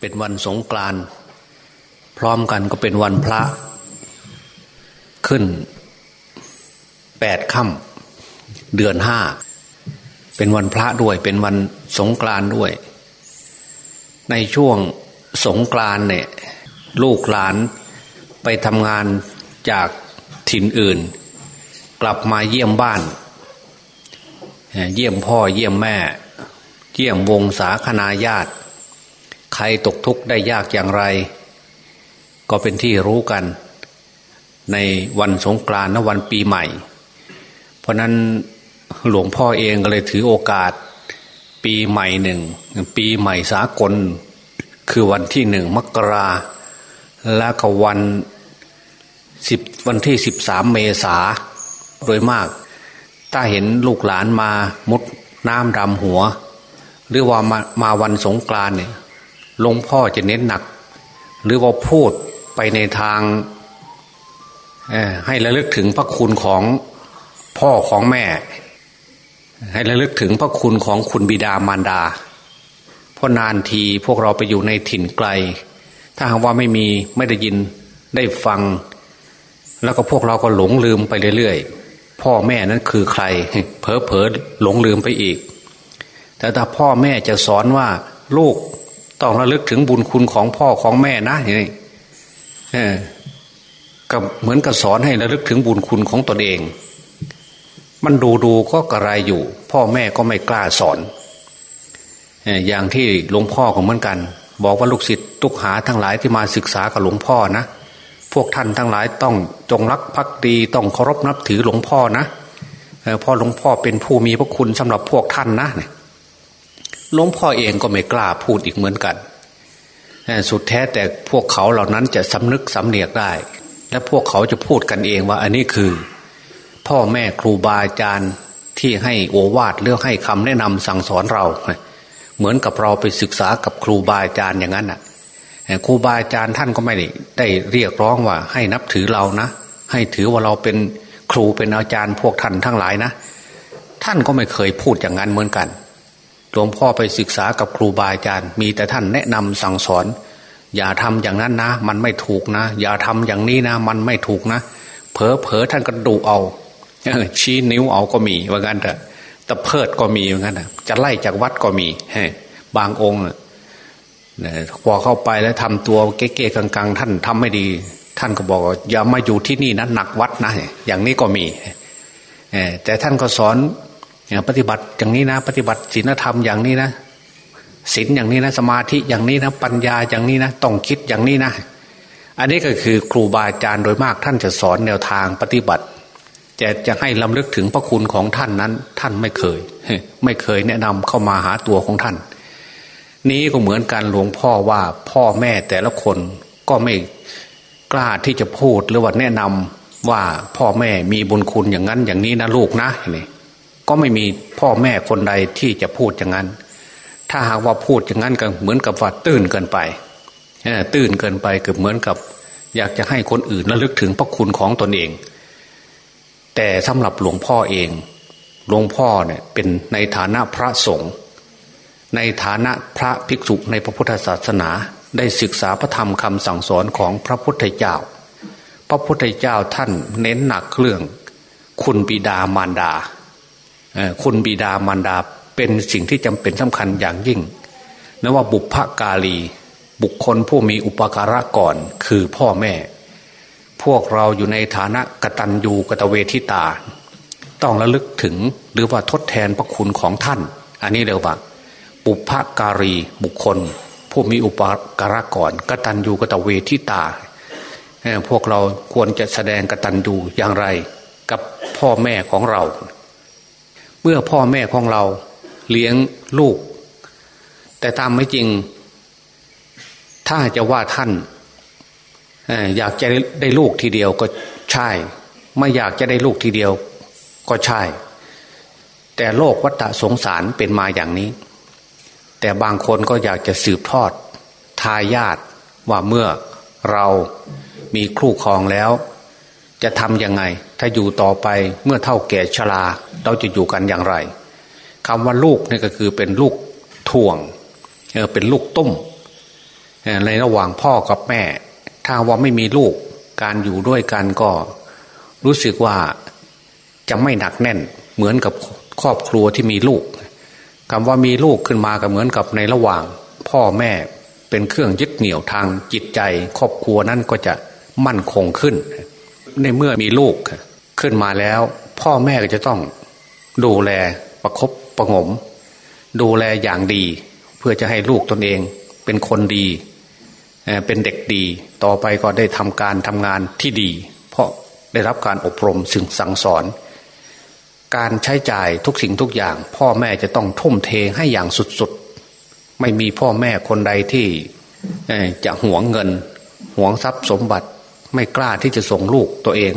เป็นวันสงกรานต์พร้อมกันก็เป็นวันพระ ขึ้นแปดค่ำเดือนห้าเป็นวันพระด้วย เป็นวันสงกรานต์ด้วย ในช่วงสงกรานต์เนี่ย ลูกหลานไปทำงานจากถิ่นอื่น กลับมาเยี่ยมบ้าน เยี่ยมพ่อเยี่ยมแม่ เยี่ยมวงศาคณาญาติ ใครตกทุกข์ได้ยากอย่างไร ก็เป็นที่รู้กัน ในวันสงกรานต์และวันปีใหม่ เพราะนั้นหลวงพ่อเองก็เลยถือโอกาส ปีใหม่หนึ่ง ปีใหม่สากล คือวันที่หนึ่งมกราและก็วันสิบวันที่สิบสามเมษาโดยมาก ถ้าเห็นลูกหลานมามุดน้ำดำหัว หรือว่ามามาวันสงกรานเนี่ย หลวงพ่อจะเน้นหนัก หรือว่าพูดไปในทางให้ระลึกถึงพระคุณของพ่อของแม่ ให้ระลึกถึงพระคุณของคุณบิดามารดาเพราะนานทีพวกเราไปอยู่ในถิ่นไกล ถ้าหากว่าไม่มีไม่ได้ยินได้ฟัง แล้วก็พวกเราก็หลงลืมไปเรื่อยๆ พ่อแม่นั้นคือใครเพอเพอหลงลืมไปอีก แต่ถ้าพ่อแม่จะสอนว่าลูก ต้องระลึกถึงบุญคุณของพ่อของแม่นะอย่างนี้กับเหมือนกับสอนให้ระลึกถึงบุญคุณของตนเอง มันดูดูก็กระไรอยู่ พ่อแม่ก็ไม่กล้าสอนอย่างที่หลวงพ่อของเหมือนกัน บอกว่าลูกศิษย์ทุกหาทั้งหลายที่มาศึกษากับหลวงพ่อนะพวกท่านทั้งหลายต้องจงรักภักดีต้องเคารพนับถือหลวงพ่อนะเพราะหลวงพ่อเป็นผู้มีพระคุณสำหรับพวกท่านนะ หลวงพ่อเองก็ไม่กล้าพูดอีกเหมือนกัน สุดแท้แต่พวกเขาเหล่านั้นจะสำนึกสำเนียกได้ และพวกเขาจะพูดกันเองว่าอันนี้คือ พ่อแม่ครูบาอาจารย์ที่ให้โอวาทเลือกให้คำแนะนำสั่งสอนเรา เหมือนกับเราไปศึกษากับครูบาอาจารย์อย่างนั้นอะครูบาอาจารย์ท่านก็ไม่ได้เรียกร้องว่าให้นับถือเรานะ ให้ถือว่าเราเป็นครูเป็นอาจารย์พวกท่านทั้งหลายนะ ท่านก็ไม่เคยพูดอย่างนั้นเหมือนกัน หลวงพ่อไปศึกษากับครูบาอาจารย์ มีแต่ท่านแนะนำสั่งสอน อย่าทำอย่างนั้นนะ มันไม่ถูกนะ อย่าทำอย่างนี้นะ มันไม่ถูกนะ เผลอเผลอท่านก็ดูเอาชี้นิ้วเอาก็มีว่างั้นเถอะตะเพิดก็มีว่างั้นจะไล่จากวัดก็มีบางองค์พอเข้าไปแล้วทำตัวเก๊ๆกังๆ ท่านทำไม่ดี ท่านก็บอกอย่ามาอยู่ที่นี่นะหนักวัดนะอย่างนี้ก็มีแต่ท่านก็สอน ปฏิบัติอย่างนี้นะ ปฏิบัติศีลธรรมอย่างนี้นะศีลอย่างนี้นะสมาธิอย่างนี้นะปัญญาอย่างนี้นะต้องคิดอย่างนี้นะ อันนี้ก็คือครูบาอาจารย์โดยมากท่านจะสอนแนวทางปฏิบัติจะจะให้ลำลึกถึงพระคุณของท่านนั้น ท่านไม่เคย ไม่เคยแนะนำเข้ามาหาตัวของท่าน นี้ก็เหมือนกันหลวงพ่อว่าพ่อแม่แต่ละคนก็ไม่กล้าที่จะพูดหรือว่าแนะนำว่าพ่อแม่มีบุญคุณอย่างนั้นอย่างนี้นะลูกนะนี่ ก็ไม่มีพ่อแม่คนใดที่จะพูดอย่างนั้น ถ้าหากว่าพูดอย่างนั้นก็เหมือนกับว่าตื่นเกินไปตื่นเกินไปก็เหมือนกับ อยากจะให้คนอื่นระลึกถึงพระคุณของตนเอง แต่สำหรับหลวงพ่อเอง หลวงพ่อเนี่ยเป็นในฐานะพระสงฆ์ในฐานะพระภิกษุในพระพุทธศาสนาได้ศึกษาพระธรรมคำสั่งสอนของพระพุทธเจ้า พระพุทธเจ้าท่านเน้นหนักเรื่อง คุณบิดามารดา คุณบิดามารดาเป็นสิ่งที่จำเป็นสำคัญอย่างยิ่งนะว่าบุพกาลี บุคคลผู้มีอุปการะก่อนคือพ่อแม่ พวกเราอยู่ในฐานะกตัญญูกตเวทิตา ต้องระลึกถึงหรือว่าทดแทนพระคุณของท่าน อันนี้เรียกว่าบุพการีบุคคล ผู้มีอุปการะก่อนกตัญญูกตเวทิตา พวกเราควรจะแสดงกตัญญูอย่างไร กับพ่อแม่ของเรา มื่อพ่อแม่ของเราเลี้ยงลูก แต่ตามไม่จริง ถ้าจะว่าท่านอยากจะได้ลูกทีเดียวก็ใช่ ไม่อยากจะได้ลูกทีเดียวก็ใช่ แต่โลกวัฏสงสารเป็นมาอย่างนี้ แต่บางคนก็อยากจะสืบทอด ทายาทว่าเมื่อเรามีครูครองแล้ว จะทำยังไง ถ้าอยู่ต่อไปเมื่อเท่าแก่ชรา เราจะอยู่กันอย่างไรคำว่าลูกนี่ก็คือเป็นลูกถ่วงเออเป็นลูกตุ้มในระหว่างพ่อกับแม่ ถ้าว่าไม่มีลูกการอยู่ด้วยกันก็ รู้สึกว่าจะไม่หนักแน่น เหมือนกับครอบครัวที่มีลูกคำว่ามีลูกขึ้นมาก็เหมือนกับในระหว่าง พ่อแม่เป็นเครื่องยึดเหนี่ยวทางจิตใจ ครอบครัวนั้นก็จะมั่นคงขึ้น ในเมื่อมีลูกขึ้นมาแล้ว พ่อแม่ก็จะต้อง ดูแลประครบประงม ดูแลอย่างดี เพื่อจะให้ลูกตนเองเป็นคนดีเป็นเด็กดี ต่อไปก็ได้ทำการทำงานที่ดี เพราะได้รับการอบรมสึงสั่งสอน การใช้จ่ายทุกสิ่งทุกอย่าง พ่อแม่จะต้องทุ่มเทให้อย่างสุดๆ ไม่มีพ่อแม่คนใดที่จะหวงเงินหวงทรัพย์สมบัติไม่กล้าที่จะส่งลูกตัวเอง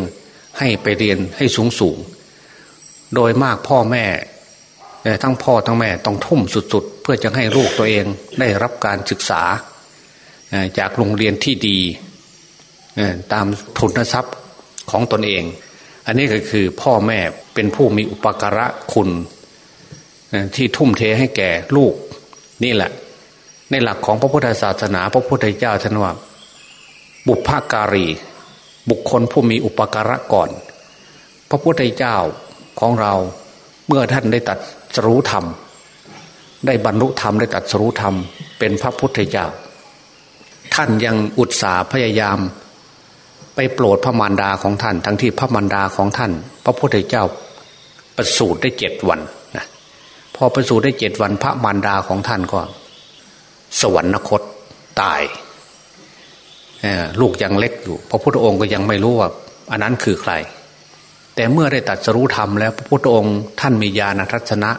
ให้ไปเรียนให้สูงสูง โดยมากพ่อแม่ทั้งพ่อทั้งแม่ต้องทุ่มสุดๆ เพื่อจะให้ลูกตัวเองได้รับการศึกษา จากโรงเรียนที่ดีตามทุนทรัพย์ของตนเอง อันนี้ก็คือพ่อแม่เป็นผู้มีอุปการะคุณที่ทุ่มเทให้แก่ลูกนี่แหละ ในหลักของพระพุทธศาสนา พระพุทธเจ้าท่านว่า บุพการี บุคคลผู้มีอุปการะก่อน พระพุทธเจ้า ของเรา เมื่อท่านได้ตัดสรู้ธรรม ได้บรรลุธรรมได้ตัดสรู้ธรรม เป็นพระพุทธเจ้า ท่านยังอุตสาห์พยายาม ไปโปรดพระมารดาของท่าน ทั้งที่พระมารดาของท่าน พระพุทธเจ้าประสูติได้เจ็ดวันนะพอประสูติได้เจ็ดวันพระมารดาของท่านก็ สวรรคตตายลูกยังเล็กอยู่ พระพุทธองค์ก็ยังไม่รู้ว่า อันนั้นคือใคร แต่เมื่อได้ตัดสรู้ธรรมแล้วพระพุทธองค์ท่านมีญาณทัศนะ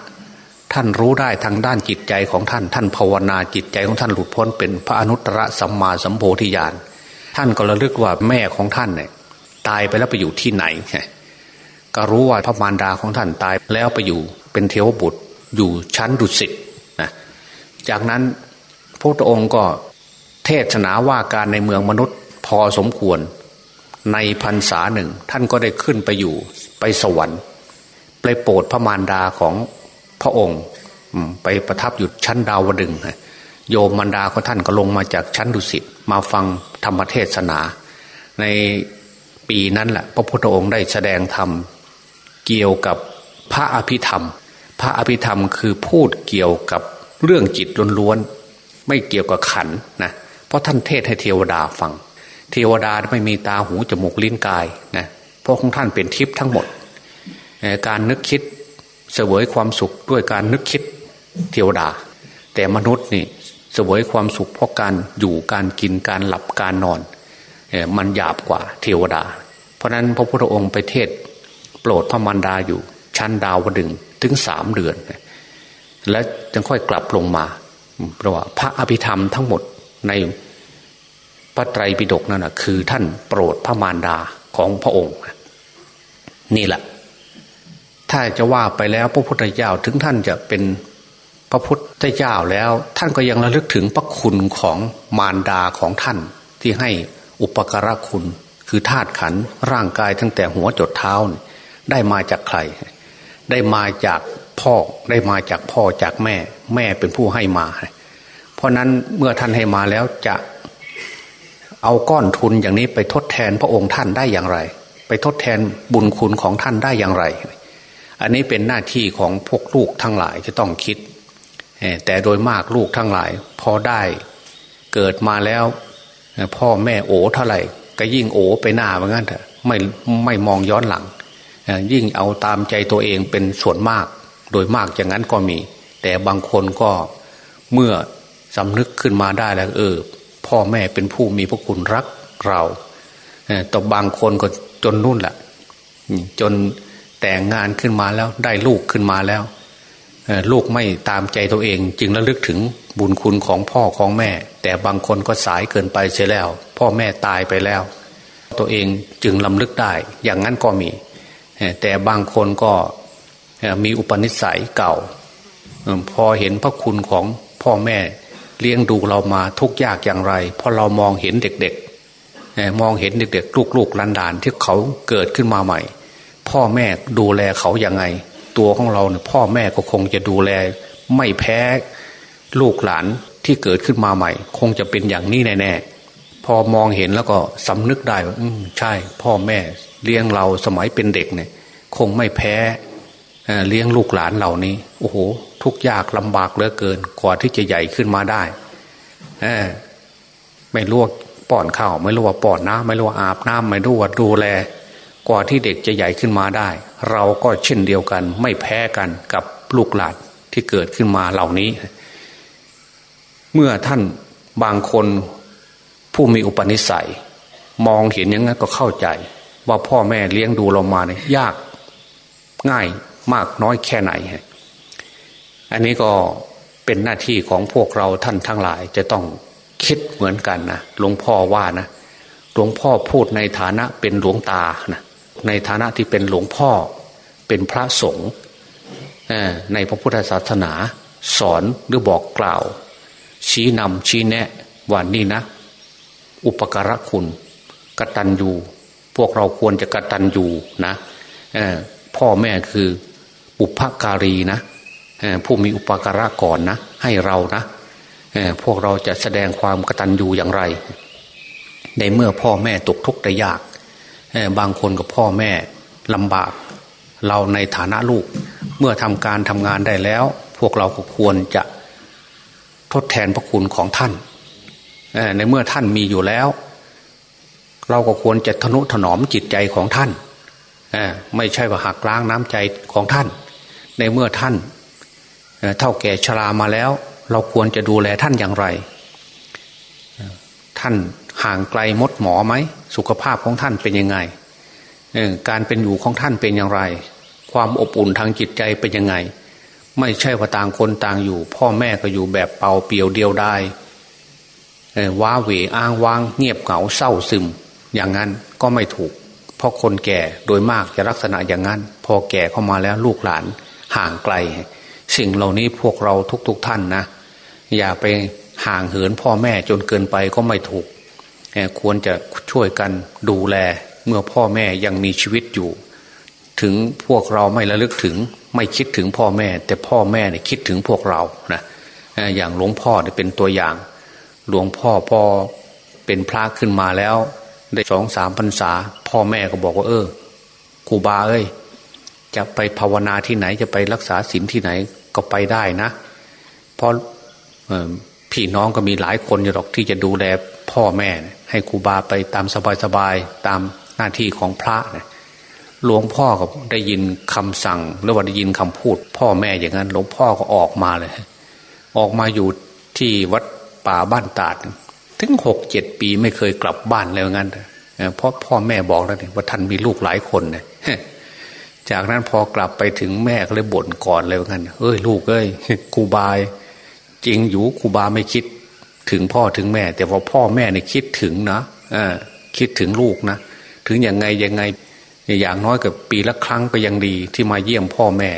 ท่านรู้ได้ทางด้านจิตใจของท่าน ท่านภาวนาจิตใจของท่านหลุดพ้นเป็นพระอนุตตรสัมมาสัมโพธิญาณท่านก็ระลึกว่าแม่ของท่านเนี่ยตายไปแล้วไปอยู่ที่ไหนก็รู้ว่าพระมารดาของท่านตายแล้วไปอยู่เป็นเทวบุตรอยู่ชั้นดุสิตนะจากนั้นพระองค์ก็เทศนาว่าการในเมืองมนุษย์พอสมควร ในพรรษาหนึ่ง ท่านก็ได้ขึ้นไปอยู่ไปสวรรค์ ไปโปรดพระมารดาของพระองค์ไปประทับอยู่ชั้นดาวดึงโยมมันดาของท่านก็ลงมาจากชั้นดุสิตมาฟังธรรมเทศนา ในปีนั้นแหละพระพุทธองค์ได้แสดงธรรมเกี่ยวกับพระอภิธรรม พระอภิธรรมคือพูดเกี่ยวกับเรื่องจิตล้วนๆไม่เกี่ยวกับขันนะเพราะท่านเทศให้เทวดาฟัง เทวดาไม่มีตาหูจมูกลิ้นกายนะเพราะของท่านเป็นทิพย์ทั้งหมด การนึกคิดเสวยความสุขด้วยการนึกคิดเทวดา แต่มนุษย์นี่เสวยความสุขเพราะการอยู่การกินการหลับการนอนมันหยาบกว่าเทวดา เพราะนั้นพระพุทธองค์ไปเทศ โปรดพระมารดาอยู่ ชั้นดาวดึงถึงสามเดือน และจึงค่อยกลับลงมาเพราะว่าพระอภิธรรมทั้งหมดใน พระไตรปิฎกนั่นนะคือท่านโปรดพระมารดาของพระองค์ นี่แหละ ถ้าจะว่าไปแล้วพระพุทธเจ้าถึงท่านจะเป็นพระพุทธเจ้าแล้ว ท่านก็ยังระลึกถึงพระคุณของมารดาของท่านที่ให้อุปการะคุณ คือธาตุขันร่างกายตั้งแต่หัวจดเท้าได้มาจากใคร ได้มาจากพ่อได้มาจากพ่อจากแม่ แม่เป็นผู้ให้มา เพราะนั้นเมื่อท่านให้มาแล้วจะ เอาก้อนทุนอย่างนี้ไปทดแทนพระองค์ท่านได้อย่างไร ไปทดแทนบุญคุณของท่านได้อย่างไร อันนี้เป็นหน้าที่ของพวกลูกทั้งหลายจะต้องคิด แต่โดยมากลูกทั้งหลาย พอได้เกิดมาแล้วพ่อแม่โอเท่าไหร่ ก็ยิ่งโอไปหน้าเหมือนกันเถอะไม่ไม่มองย้อนหลัง ยิ่งเอาตามใจตัวเองเป็นส่วนมาก โดยมากอย่างนั้นก็มี แต่บางคนก็เมื่อสำนึกขึ้นมาได้แล้วเออ พ่อแม่เป็นผู้มีพระคุณรักเราแต่บางคนก็จนนุ่นแหละจนแต่งงานขึ้นมาแล้วได้ลูกขึ้นมาแล้วลูกไม่ตามใจตัวเอง จึงระลึกถึงบุญคุณของพ่อของแม่ แต่บางคนก็สายเกินไปเสียแล้ว พ่อแม่ตายไปแล้ว ตัวเองจึงลำลึกได้ อย่างนั้นก็มี แต่บางคนก็มีอุปนิสัยเก่า พอเห็นพระคุณของพ่อแม่ เลี้ยงดูเรามาทุกยากอย่างไรพอเรามองเห็นเด็กๆ มองเห็นเด็กๆ ลูกๆหลานๆที่เขาเกิดขึ้นมาใหม่ พ่อแม่ดูแลเขาอย่างไง ตัวของเราเนี่ยพ่อแม่ก็คงจะดูแล ไม่แพ้ลูกหลานที่เกิดขึ้นมาใหม่ คงจะเป็นอย่างนี้แน่ๆพอมองเห็นแล้วก็สำนึกได้ว่าใช่ พ่อแม่เลี้ยงเราสมัยเป็นเด็กเนี่ย คงไม่แพ้ เลี้ยงลูกหลานเหล่านี้ โอ้โห ทุกยากลำบากเหลือเกินกว่าที่จะใหญ่ขึ้นมาได้ไม่รู้ว่าป้อนข้าวไม่รู้ว่าป้อนน้ำไม่รู้ว่าอาบน้ำไม่รู้ว่าดูแล กว่าที่เด็กจะใหญ่ขึ้นมาได้ เราก็เช่นเดียวกัน ไม่แพ้กันกับลูกหลานที่เกิดขึ้นมาเหล่านี้ เมื่อท่านบางคนผู้มีอุปนิสัย มองเห็นอย่างนั้นก็เข้าใจ ว่าพ่อแม่เลี้ยงดูเรามาเนี่ยยากง่าย มากน้อยแค่ไหน อันนี้ก็เป็นหน้าที่ของพวกเราท่านทั้งหลายจะต้องคิดเหมือนกันนะหลวงพ่อว่านะหลวงพ่อพูดในฐานะเป็นหลวงตานะในฐานะที่เป็นหลวงพ่อเป็นพระสงฆ์ในพระพุทธศาสนา สอนหรือบอกกล่าว ชี้นำชี้แนะว่านี่นะ อุปการะคุณกตัญญูพวกเราควรจะกตัญญูนะพ่อแม่คือ อุปการีนะผู้มีอุปการะก่อนนะ ให้เรานะพวกเราจะแสดงความกตัญญูอย่างไร ในเมื่อพ่อแม่ตกทุกข์ได้ยาก บางคนกับพ่อแม่ลำบาก เราในฐานะลูก เมื่อทำการทำงานได้แล้ว พวกเราก็ควรจะทดแทนพระคุณของท่าน ในเมื่อท่านมีอยู่แล้ว เราก็ควรจะทนุถนอมจิตใจของท่าน ไม่ใช่ว่าหักล้างน้ำใจของท่าน ในเมื่อท่านเท่าแก่ชรามาแล้ว เราควรจะดูแลท่านอย่างไร ท่านห่างไกลมดหมอไหม สุขภาพของท่านเป็นยังไงการเป็นอยู่ของท่านเป็นอย่างไร ความอบอุ่นทางจิตใจเป็นยังไง ไม่ใช่ว่าต่างคนต่างอยู่ พ่อแม่ก็อยู่แบบเป่าเปียวเดียวได้ว้าเหวอ้างว้าง เงียบเหงาเศร้าซึม อย่างนั้นก็ไม่ถูก เพราะคนแก่โดยมากจะลักษณะอย่างนั้น พอแก่เข้ามาแล้วลูกหลาน ห่างไกล สิ่งเหล่านี้พวกเราทุกๆทท่านนะ อย่าไปห่างเหินพ่อแม่จนเกินไปก็ไม่ถูก ควรจะช่วยกันดูแลเมื่อพ่อแม่ยังมีชีวิตอยู่ ถึงพวกเราไม่ระลึกถึงไม่คิดถึงพ่อแม่ แต่พ่อแม่เนี่ยคิดถึงพวกเรานะอย่างหลวงพ่อเนี่ยเป็นตัวอย่าง หลวงพ่อพอเป็นพระขึ้นมาแล้ว ได้สองสามพรรษา พ่อแม่ก็บอกว่า เออครูบาเอ้ย จะไปภาวนาที่ไหนจะไปรักษาศีลที่ไหนก็ไปได้นะเพราะพี่น้องก็มีหลายคนอยู่หรอกที่จะดูแลพ่อแม่ ให้ครูบาไปตามสบายๆตามหน้าที่ของพระหลวงพ่อก็ได้ยินคำสั่งหรือว่าได้ยินคำพูด พ่อแม่อย่างนั้น หลวงพ่อก็ออกมาเลย ออกมาอยู่ที่วัดป่าบ้านตาด ถึงหกเจ็ดปีไม่เคยกลับบ้านเลยงั้นเพราะพ่อแม่บอกแล้วนี่ว่าท่านมีลูกหลายคนเนี่ย จากนั้นพอกลับไปถึงแม่ก็เลยบ่นก่อนเลยว่างั้นเอ้ยลูกเอ้ยครูบายจริงอยู่ครูบาไม่คิดถึงพ่อถึงแม่ แต่ว่าพ่อแม่เนี่ยคิดถึงนะอคิดถึงลูกนะถึงอย่างไงยังไงอย่างน้อยกับปีละครั้งก็ยังดีที่มาเยี่ยมพ่อแม่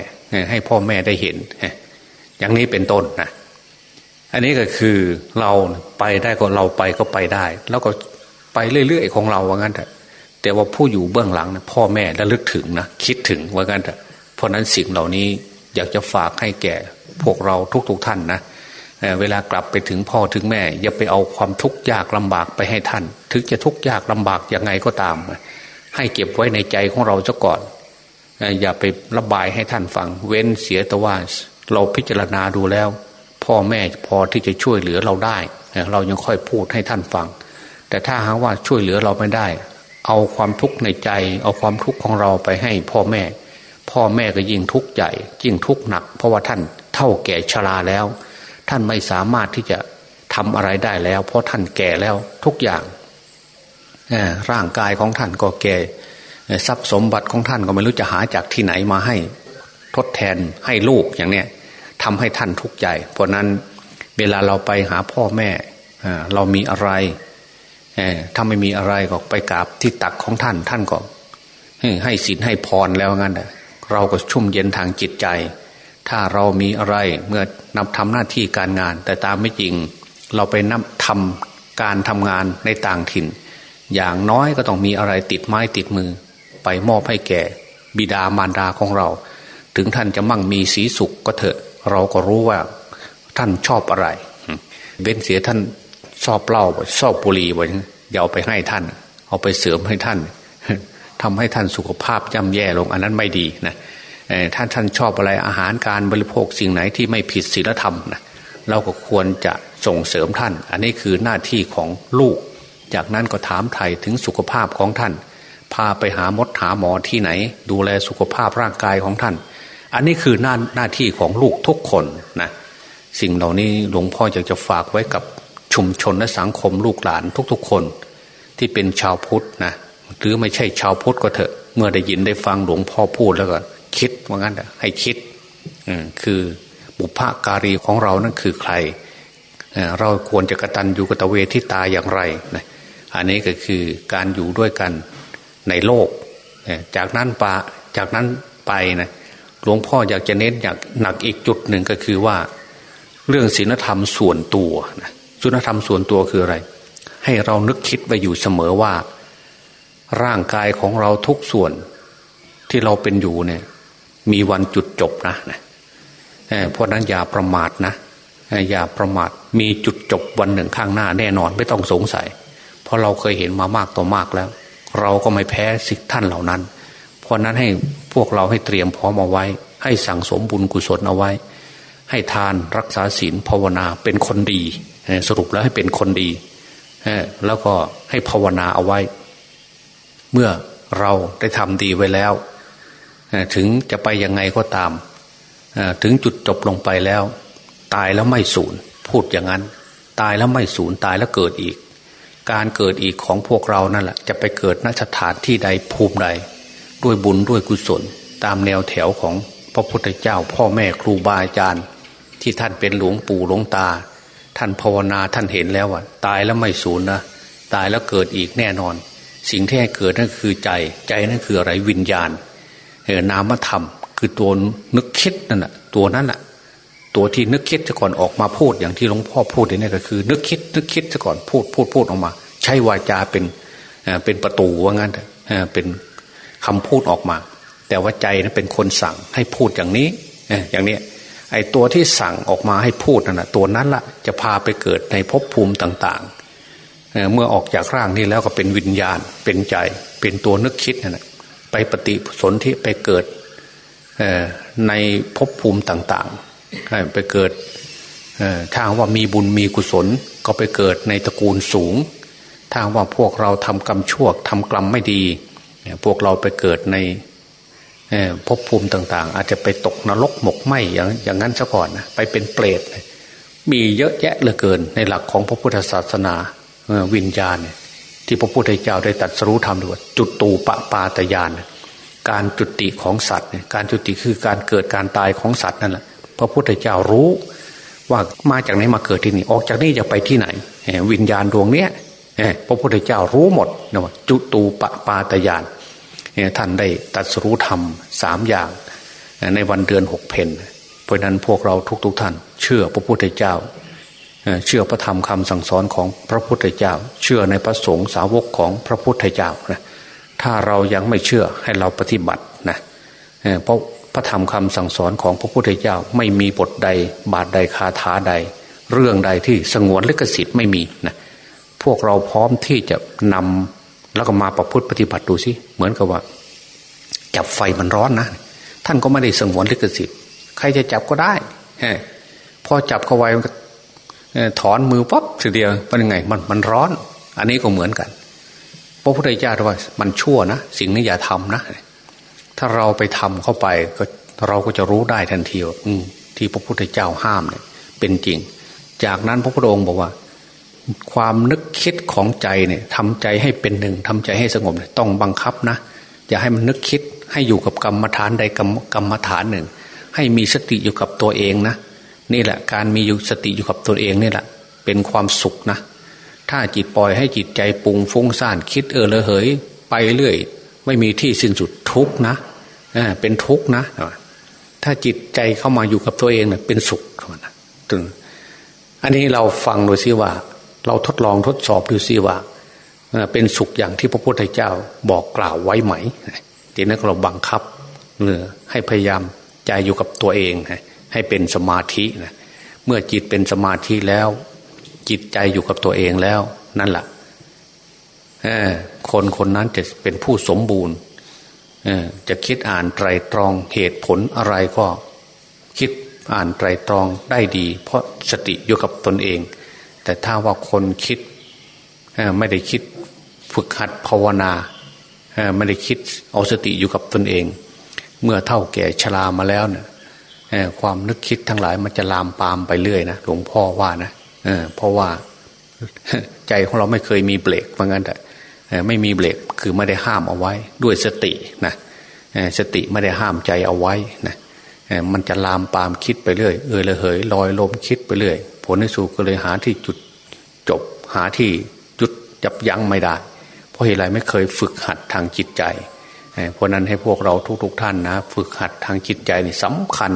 ให้พ่อแม่ได้เห็นอย่างนี้เป็นต้นนะอันนี้ก็คือเราไปได้ก็เราไปก็ไปได้ แล้วก็ไปเรื่อยๆของเราว่างั้นแต่ แต่ว่าผู้อยู่เบื้องหลังนะพ่อแม่ระลึกถึงนะคิดถึงว่างั้นเพราะนั้นสิ่งเหล่านี้อยากจะฝากให้แก่พวกเราทุกๆทท่านนะเวลากลับไปถึงพ่อถึงแม่ อย่าไปเอาความทุกข์ยากลำบากไปให้ท่าน ถึงจะทุกข์ยากลำบากยังไงก็ตาม ให้เก็บไว้ในใจของเราเจ้าก่อน อย่าไประบายให้ท่านฟัง เว้นเสียแต่ว่าเราพิจารณาดูแล้ว พ่อแม่พอที่จะช่วยเหลือเราได้ เรายังค่อยพูดให้ท่านฟัง แต่ถ้าหากว่าช่วยเหลือเราไม่ได้ เอาความทุกข์ในใจ เอาความทุกข์ของเราไปให้พ่อแม่ พ่อแม่ก็ยิ่งทุกข์ใหญ่ยิ่งทุกข์หนัก เพราะว่าท่านเท่าแก่ชราแล้ว ท่านไม่สามารถที่จะทำอะไรได้แล้ว เพราะท่านแก่แล้วทุกอย่างร่างกายของท่านก็แก่ทรัพย์สมบัติของท่านก็ไม่รู้จะหาจากที่ไหนมาให้ทดแทนให้ลูกอย่างเนี้ยทำให้ท่านทุกข์ใจ เพราะนั้นเวลาเราไปหาพ่อแม่เรามีอะไร ถ้าไม่มีอะไรก็ไปกราบที่ตักของท่านท่านก็ให้ศีลให้พรแล้วงั้นเราก็ชุ่มเย็นทางจิตใจ ถ้าเรามีอะไรเมื่อนำทำหน้าที่การงาน แต่ตามไม่จริง เราไปนำทำการทำงานในต่างถิ่น อย่างน้อยก็ต้องมีอะไรติดไม้ติดมือ ไปมอบให้แก่ บิดามารดาของเรา ถึงท่านจะมั่งมีสีสุขก็เถอะ เราก็รู้ว่า ท่านชอบอะไรเว้นเสียท่าน ชอบเหล้าชอบบุหรี่ไว้อย่าเอาไปให้ท่าน เอาไปเสริมให้ท่านทำให้ท่านสุขภาพย่ำแย่ลง อันนั้นไม่ดีนะท่านท่านชอบอะไรอาหารการบริโภคสิ่งไหนที่ไม่ผิดศีลธรรมนะเราก็ควรจะส่งเสริมท่าน อันนี้คือหน้าที่ของลูก จากนั้นก็ถามไทยถึงสุขภาพของท่าน พาไปหามดหาหมอที่ไหน ดูแลสุขภาพร่างกายของท่าน อันนี้คือหน้าหน้าที่ของลูกทุกคนนะสิ่งเหล่านี้หลวงพ่ออยากจะฝากไว้กับ ชุมชนและสังคมลูกหลานทุกๆคน ที่เป็นชาวพุทธนะหรือไม่ใช่ชาวพุทธก็เถอะ เมื่อได้ยินได้ฟังหลวงพ่อพูดแล้วก็ คิดว่างั้นให้คิดคือบุพการีของเรานั่นคือใคร เราควรจะกระตันอยู่กตเวทิตาอย่างไรนะอันนี้ก็คือการอยู่ด้วยกันในโลก จากนั้นปาจากนั้นไปนะหลวงพ่ออยากจะเน้นอยากหนักอีกจุดหนึ่งก็คือว่า เรื่องศีลธรรมส่วนตัวนะ ศีลธรรมส่วนตัวคืออะไร ให้เรานึกคิดไปอยู่เสมอว่า ร่างกายของเราทุกส่วนที่เราเป็นอยู่เนี่ย มีวันจุดจบนะเพราะนั้นอย่าประมาทนะอย่าประมาทมีจุดจบวันหนึ่งข้างหน้าแน่นอนไม่ต้องสงสัย เพราะเราเคยเห็นมามากต่อมากแล้ว เราก็ไม่แพ้สิทธิท่านเหล่านั้น เพราะนั้นให้พวกเราให้เตรียมพร้อมเอาไว้ ให้สั่งสมบุญกุศลเอาไว้ ให้ทานรักษาศีลภาวนาเป็นคนดี สรุปแล้วให้เป็นคนดีแล้วก็ให้ภาวนาเอาไว้ เมื่อเราได้ทำดีไว้แล้ว ถึงจะไปยังไงก็ตาม ถึงจุดจบลงไปแล้ว ตายแล้วไม่สูญพูดอย่างนั้น ตายแล้วไม่สูญตายแล้วเกิดอีก การเกิดอีกของพวกเรานั่นแหละจะไปเกิดนสถานที่ใดภูมิใด ด้วยบุญด้วยกุศล ตามแนวแถวของพระพุทธเจ้า พ่อแม่ครูบาอาจารย์ ที่ท่านเป็นหลวงปู่หลวงตา ท่านภาวนาท่านเห็นแล้วว่าตายแล้วไม่สูญนะตายแล้วเกิดอีกแน่นอน สิ่งที่ให้เกิดนั่นคือใจ ใจนั่นคืออะไรวิญญาณนามธรรม คือตัวนึกคิดนั่นแหะตัวนั้นแหละตัวที่นึกคิดซะก่อนออกมาพูดอย่างที่หลวงพ่อพูดนี่ก็คือ นึกคิด นึกคิดซะก่อนพูดพูดพูดออกมา ใช้วาจาเป็นเป็นประตูว่างั้นเป็นคำพูดออกมา แต่ว่าใจนั้นเป็นคนสั่งให้พูดอย่างนี้อย่างนี้ ไอ้ตัวที่สั่งออกมาให้พูดนั่นแหะตัวนั้นละ่ะจะพาไปเกิดในภพภูมิต่างๆ เมื่อออกจากร่างนี้แล้วก็เป็นวิญญาณเป็นใจ เป็นตัวนึกคิดนั่นแหละไปปฏิสนธิไปเกิดในภพภูมิต่างๆ ไปเกิดถ้าว่ามีบุญมีกุศลก็ไปเกิดในตระกูลสูง ถ้าว่าพวกเราทำกรรมชั่วทำกรรมไม่ดี พวกเราไปเกิดในภพภูมิต่าง ๆ อาจจะไปตกนรกหมก ไหมอย่างอย่างนั้นซะก่อนนะไปเป็นเปรตมีเยอะแยะเหลือเกิน ในหลักของพระพุทธศาสนาวิญญาณเนี่ยที่พระพุทธเจ้าได้ตัดสรู้ธรรมด้วยจุดตูปปาตยาน การจุติของสัตว์ การจุติคือการเกิดการตายของสัตว์นั่นแหละพระพุทธเจ้ารู้ ว่ามาจากไหนมาเกิดที่นี่ออกจากนี่จะไปที่ไหน วิญญาณดวงเนี้ยพระพุทธเจ้ารู้หมดนะว่าจุตูปปาตยานท่านได้ตัดสรู้ธรรมสามอย่าง ในวันเดือนหกเพนเพราะนั้นพวกเราทุกๆทท่าน เชื่อพระพุทธเจ้า เชื่อพระธรรมคำสั่งสอนของพระพุทธเจ้า เชื่อในพระสงฆ์สาวกของพระพุทธเจ้านะถ้าเรายังไม่เชื่อให้เราปฏิบัตินะเพราะพระธรรมคำสั่งสอนของพระพุทธเจ้า ไม่มีบทใด บาทใดคาถาใด เรื่องใดที่สงวนลิขสิทธิ์ไม่มีนะพวกเราพร้อมที่จะนำแล้วก็มาประพฤติปฏิบัติดูสิเหมือนกับว่า จับไฟมันร้อนนะ ท่านก็ไม่ได้สงวนลิขสิทธิ์ใครจะจับก็ได้พอจับเข้าไว้ถอนมือปั๊บทีเดียวเป็นยังไง มันมันร้อน อันนี้ก็เหมือนกันพระพุทธเจ้าว่ามันชั่วนะสิ่งนี้อย่าทำนะ ถ้าเราไปทำเข้าไปก็เราก็จะรู้ได้ทันทีว่าที่พระพุทธเจ้าห้ามเนี่ยเป็นจริง จากนั้นพระพุทธองค์บอกว่า ความนึกคิดของใจเนี่ยทำใจให้เป็นหนึ่งทำใจให้สงบต้องบังคับนะอย่าให้มันนึกคิด ให้อยู่กับกรรมฐานใดกรรมกรรมฐานหนึ่ง ให้มีสติอยู่กับตัวเองนะนี่แหละการมีอยู่สติอยู่กับตัวเองนี่แหละ เป็นความสุขนะ ถ้าจิตปล่อยให้จิตใจปุงฟุ้งซ่านคิดเออเลยเหย ไปเรื่อย ไม่มีที่สิ้นสุดทุกนะเป็นทุกนะถ้าจิตใจเข้ามาอยู่กับตัวเองเนะเป็นสุขนะถึงอันนี้เราฟังดูซิว่า เราทดลองทดสอบดูซิว่าเป็นสุขอย่างที่พระพุทธเจ้าบอกกล่าวไว้ไหม ทีนั้นเราบังคับเออให้พยายามใจอยู่กับตัวเองให้เป็นสมาธินะเมื่อจิตเป็นสมาธิแล้ว จิตใจอยู่กับตัวเองแล้ว นั่นแหละคนคนนั้นจะเป็นผู้สมบูรณ์จะคิดอ่านไตรตรองเหตุผลอะไรก็ คิดอ่านไตรตรองได้ดี เพราะสติอยู่กับตนเอง แต่ถ้าว่าคนคิดไม่ได้คิดฝึกหัดภาวนา ไม่ได้คิดเอาสติอยู่กับตนเอง เมื่อเท่าแก่ชรามาแล้วเนี่ยความนึกคิดทั้งหลายมันจะลามปามไปเรื่อยนะหลวงพ่อว่านะเพราะว่าใจของเราไม่เคยมีเบรกเพราะงั้นแต่ไม่มีเบรกคือไม่ได้ห้ามเอาไว้ ด้วยสตินะสติไม่ได้ห้ามใจเอาไว้นะมันจะลามปามคิดไปเรื่อยเออเลยเหยลอยลมคิดไปเรื่อย ผลในสุดก็เลยหาที่จุดจบหาที่จุดจับยั้งไม่ได้ ราะเหตุไรไม่เคยฝึกหัดทางจิตใจ เพราะนั้นให้พวกเราทุก ๆทท่านนะ ฝึกหัดทางจิตใจนี่สำคัญ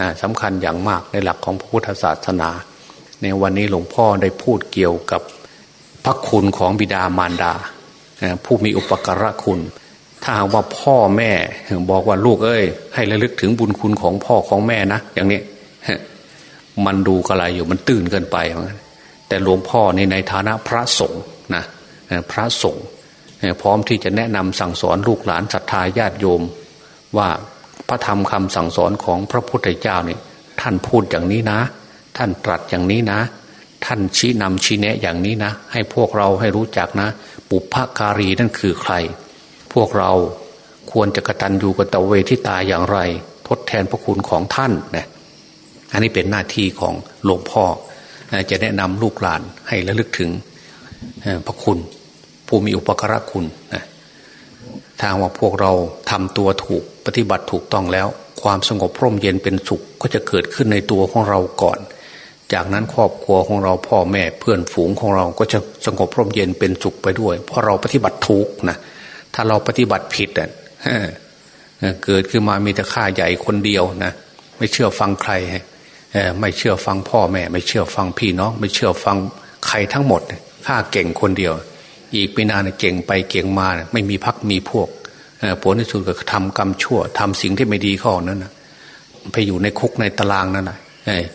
นะสำคัญอย่างมากในหลักของพระพุทธศาสนา ในวันนี้หลวงพ่อได้พูดเกี่ยวกับพระคุณของบิดามารดา ผู้มีอุปการะคุณ ถ้าว่าพ่อแม่บอกว่าลูกเอ้ย ให้ระลึกถึงบุญคุณของพ่อของแม่นะอย่างนี้มันดูกระไรอยู่มันตื่นเกินไป แต่หลวงพ่อในในฐานะพระสงฆ์นะพระสงฆ์ พร้อมที่จะแนะนำสั่งสอนลูกหลานศรัทธาญาติโยม ว่าพระธรรมคำสั่งสอนของพระพุทธเจ้าเนี่ยท่านพูดอย่างนี้นะ ท่านตรัสอย่างนี้นะ ท่านชี้นำชี้แนะอย่างนี้นะ ให้พวกเราให้รู้จักนะ ปุพการีนั่นคือใคร พวกเราควรจะกระตันอยู่กตเวทิตาอย่างไร ทดแทนพระคุณของท่านนะอันนี้เป็นหน้าที่ของหลวงพ่อจะแนะนำลูกหลานให้ระลึกถึงพระคุณ ผู้มีอุปการะคุณนะทางว่าพวกเราทำตัวถูกปฏิบัติถูกต้องแล้ว ความสงบร่มเย็นเป็นสุขก็จะเกิดขึ้นในตัวของเราก่อน จากนั้นครอบครัวของเราพ่อแม่เพื่อนฝูงของเราก็จะสงบร่มเย็นเป็นสุขไปด้วย เพราะเราปฏิบัติถูกนะถ้าเราปฏิบัติผิดอะเกิดขึ้นมามีแต่ข้าใหญ่คนเดียวนะไม่เชื่อฟังใครไม่เชื่อฟังพ่อแม่ ไม่เชื่อฟังพี่น้อง ไม่เชื่อฟังใครทั้งหมดข้าเก่งคนเดียว อีกไม่นานเก่งไปเก่งมาไม่มีพักมีพวกผลที่สุดก็ทำกรรมชั่วทำสิ่งที่ไม่ดีข้อนั้นนะไปอยู่ในคุกในตารางนั่นแหละ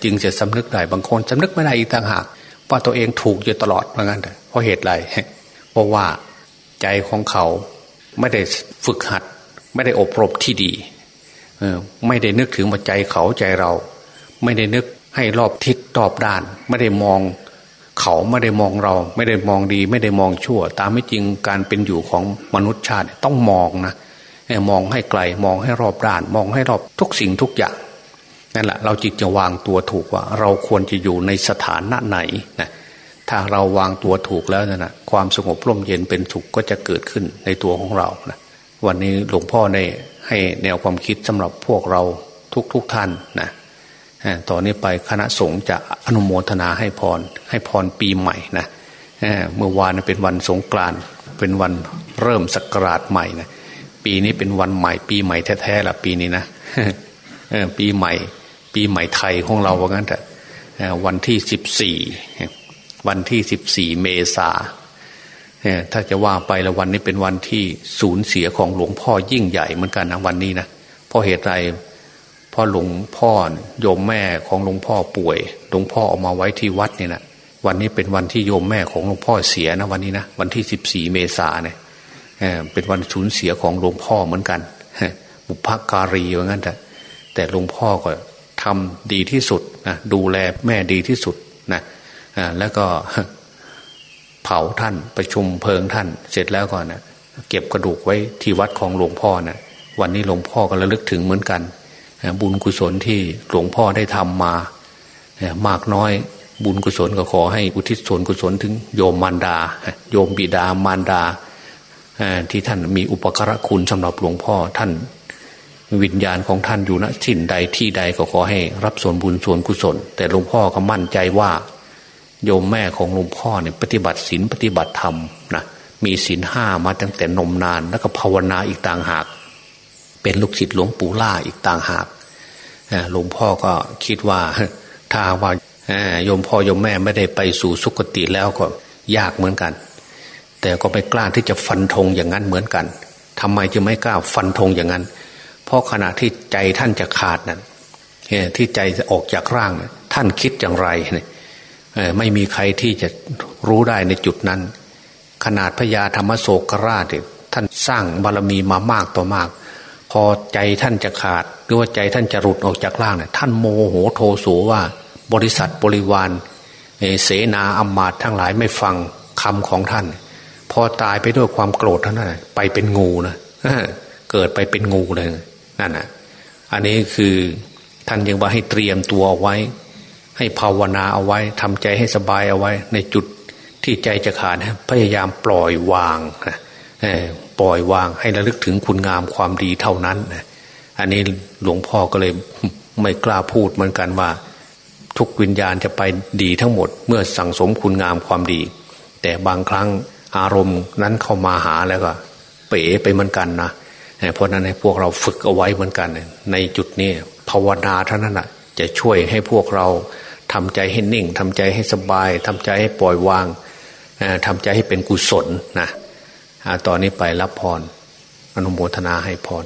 จึงจะสำนึกได้บางคนสำนึกไม่ได้อีกต่างหากว่าตัวเองถูกอยู่ตลอดเหมือนกันเพราะเหตุไรเพราะว่าใจของเขาไม่ได้ฝึกหัด ไม่ได้อบรมที่ดีไม่ได้นึกถึงว่าใจเขาใจเรา ไม่ได้นึกให้รอบทิศรอบด้าน ไม่ได้มอง เขาไม่ได้มองเรา ไม่ได้มองดี ไม่ได้มองชั่ว ตามไม่จริงการเป็นอยู่ของมนุษย์ชาติต้องมองนะมองให้ไกลมองให้รอบด้าน มองให้รอบทุกสิ่งทุกอย่างนั่นแหละเราจิตจะวางตัวถูกว่า เราควรจะอยู่ในสถานะไหนนะถ้าเราวางตัวถูกแล้วนะความสงบร่มเย็นเป็นสุขก็จะเกิดขึ้นในตัวของเรานะวันนี้หลวงพ่อได้ให้แนวความคิดสำหรับพวกเราทุกทุกท่านนะ ต่อนนี้ไปคณะสงฆ์จะอนุโมทนาให้พร ให้พรปีใหม่นะเมื่อวานเป็นวันสงกรานต์เป็นวันเริ่มสกราชใหม่นะปีนี้เป็นวันใหม่ ปีใหม่แท้ๆละปีนี้นะปีใหม่ ปีใหม่ไทยของเราว่างั้นแต่วันที่สิบสี่วันที่สิบสี่เมษาถ้าจะว่าไปล้ววันนี้เป็นวันที่สูญเสียของหลวงพ่อยิ่งใหญ่เหมือนกันนะวันนี้นะเพราะเหตุไร พ่อหลวงพ่อโยมแม่ของหลวงพ่อป่วยหลวงพ่อเอามาไว้ที่วัดนี่นะวันนี้เป็นวันที่โยมแม่ของหลวงพ่อเสียนะวันนี้นะวันที่สิบสี่เมษาเนี่ยเป็นวันสูญเสียของหลวงพ่อเหมือนกันบุพการีว่างั้นแต่แต่หลวงพ่อก็ทำดีที่สุดนะดูแลแม่ดีที่สุดนะแล้วก็เผาท่านประชุมเพลิงท่าน เสร็จแล้วก่อนนะเก็บกระดูกไว้ที่วัดของหลวงพ่อนะวันนี้หลวงพ่อก็ระลึกถึงเหมือนกัน บุญกุศลที่หลวงพ่อได้ทำมามากน้อยบุญกุศลก็ขอให้อุทิศส่วนกุศลถึงโยมมารดา โยมบิดามารดาที่ท่านมีอุปการะคุณสำหรับหลวงพ่อท่านวิญญาณของท่านอยู่ณที่ใดที่ใดก็ขอให้รับส่วนบุญส่วนกุศล แต่หลวงพ่อก็มั่นใจว่า โยมแม่ของหลวงพ่อเนี่ยปฏิบัติศีลปฏิบัติธรรมนะมีศีลห้ามาตั้งแต่นมนานแล้วก็ภาวนาอีกต่างหาก เป็นลูกศิษย์หลวงปู่ล่าอีกต่างหากหลวงพ่อก็คิดว่าถ้าว่าโยมพ่อโยมแม่ไม่ได้ไปสู่สุคติแล้วก็ยากเหมือนกัน แต่ก็ไม่กล้าที่จะฟันธงอย่างนั้นเหมือนกันทำไมจึงไม่กล้าฟันธงอย่างนั้น เพราะขณะที่ใจท่านจะขาดนั้นที่ใจจะออกจากร่าง ท่านคิดอย่างไรไม่มีใครที่จะรู้ได้ในจุดนั้น ขนาดพญาธรรมโศกราชท่านสร้างบารมีมามากต่อมาก พอใจท่านจะขาด หรือว่าใจท่านจะหลุดออกจากร่างเนี่ยท่านโมโหโทโสว่า บริษัทบริวารเสนาอัมมาตทั้งหลายไม่ฟังคำของท่าน พอตายไปด้วยความโกรธท่านนั้นไปเป็นงูนะเกิดไปเป็นงูเลยนั่นนะอันนี้คือท่านยังว่าให้เตรียมตัวเอาไว้ ให้ภาวนาเอาไว้ทำใจให้สบายเอาไว้ ในจุดที่ใจจะขาดพยายามปล่อยวาง ปล่อยวางให้ระลึกถึงคุณงามความดีเท่านั้นอันนี้หลวงพ่อก็เลยไม่กล้าพูดเหมือนกันว่า ทุกวิญญาณจะไปดีทั้งหมด เมื่อสั่งสมคุณงามความดี แต่บางครั้งอารมณ์นั้นเข้ามาหาแล้วก็ เป๋ไปเหมือนกันนะเพราะนั้นให้พวกเราฝึกเอาไว้เหมือนกัน ในจุดนี้ภาวนาเท่านั้นนะจะช่วยให้พวกเราทำใจให้นิ่งทำใจให้สบายทำใจให้ปล่อยวางทำใจให้เป็นกุศลนะ ตอนนี้ไปรับพรอนุโมทนาให้พร